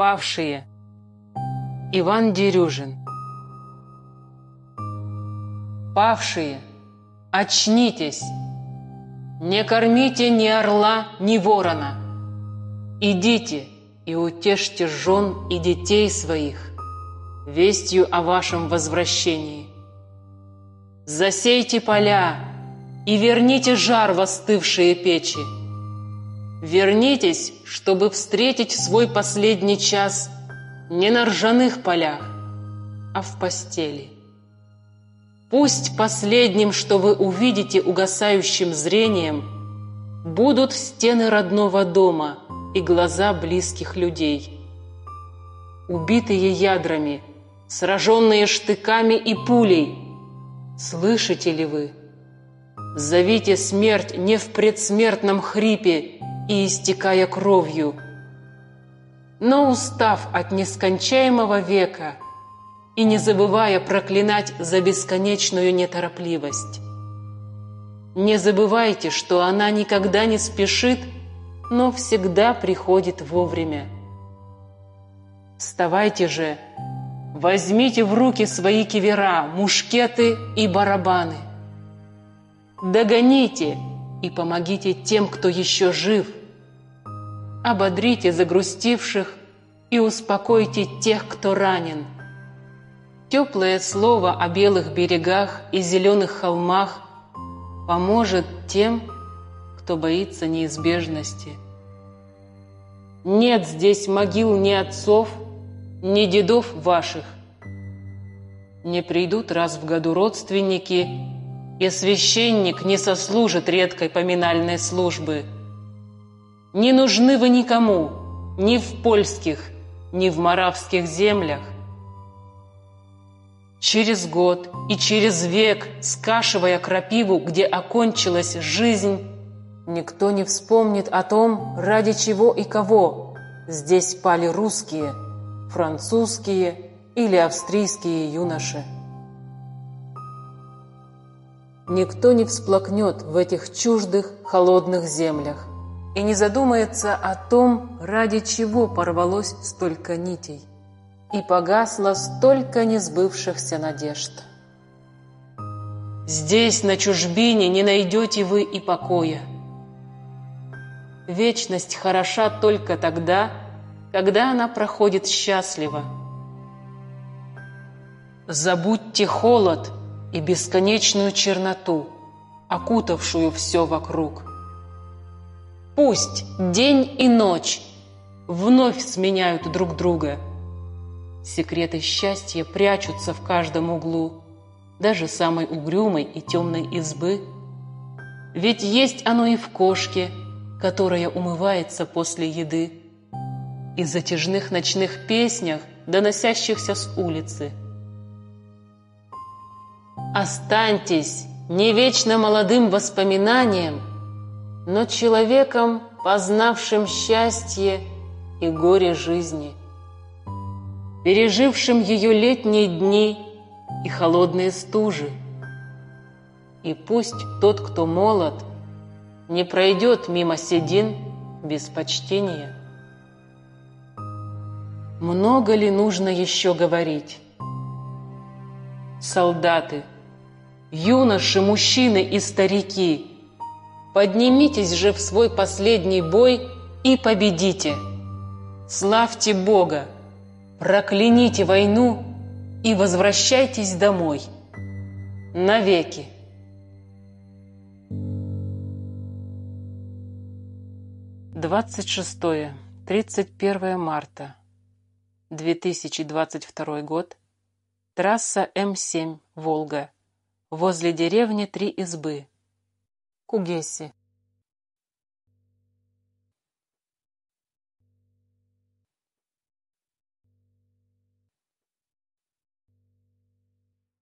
Павшие. Иван Дерюжин. Павшие, очнитесь! Не кормите ни орла, ни ворона. Идите и утешьте жен и детей своих вестью о вашем возвращении. Засейте поля и верните жар в остывшие печи. Вернитесь, чтобы встретить свой последний час не на ржаных полях, а в постели. Пусть последним, что вы увидите угасающим зрением, будут стены родного дома и глаза близких людей. Убитые ядрами, сраженные штыками и пулей, слышите ли вы? Зовите смерть не в предсмертном хрипе и истекая кровью, но устав от нескончаемого века – и не забывая проклинать за бесконечную неторопливость. Не забывайте, что она никогда не спешит, но всегда приходит вовремя. Вставайте же, возьмите в руки свои кивера, мушкеты и барабаны. Догоните и помогите тем, кто еще жив. Ободрите загрустивших и успокойте тех, кто ранен – Теплое слово о белых берегах и зеленых холмах поможет тем, кто боится неизбежности. Нет здесь могил ни отцов, ни дедов ваших. Не придут раз в году родственники, и священник не сослужит редкой поминальной службы. Не нужны вы никому, ни в польских, ни в моравских землях. Через год и через век, скашивая крапиву, где окончилась жизнь, никто не вспомнит о том, ради чего и кого здесь пали русские, французские или австрийские юноши. Никто не всплакнет в этих чуждых, холодных землях и не задумается о том, ради чего порвалось столько нитей и погасло столько несбывшихся надежд. Здесь, на чужбине, не найдете вы и покоя. Вечность хороша только тогда, когда она проходит счастливо. Забудьте холод и бесконечную черноту, окутавшую все вокруг. Пусть день и ночь вновь сменяют друг друга – Секреты счастья прячутся в каждом углу, даже самой угрюмой и темной избы. Ведь есть оно и в кошке, которая умывается после еды, и затяжных ночных песнях, доносящихся с улицы. Останьтесь не вечно молодым воспоминанием, но человеком, познавшим счастье и горе жизни пережившим ее летние дни и холодные стужи. И пусть тот, кто молод, не пройдет мимо седин без почтения. Много ли нужно еще говорить? Солдаты, юноши, мужчины и старики, поднимитесь же в свой последний бой и победите. Славьте Бога! Прокляните войну и возвращайтесь домой. Навеки. Двадцать шестое, тридцать первое марта, 2022 год. Трасса М7, Волга. Возле деревни Три избы. Кугеси.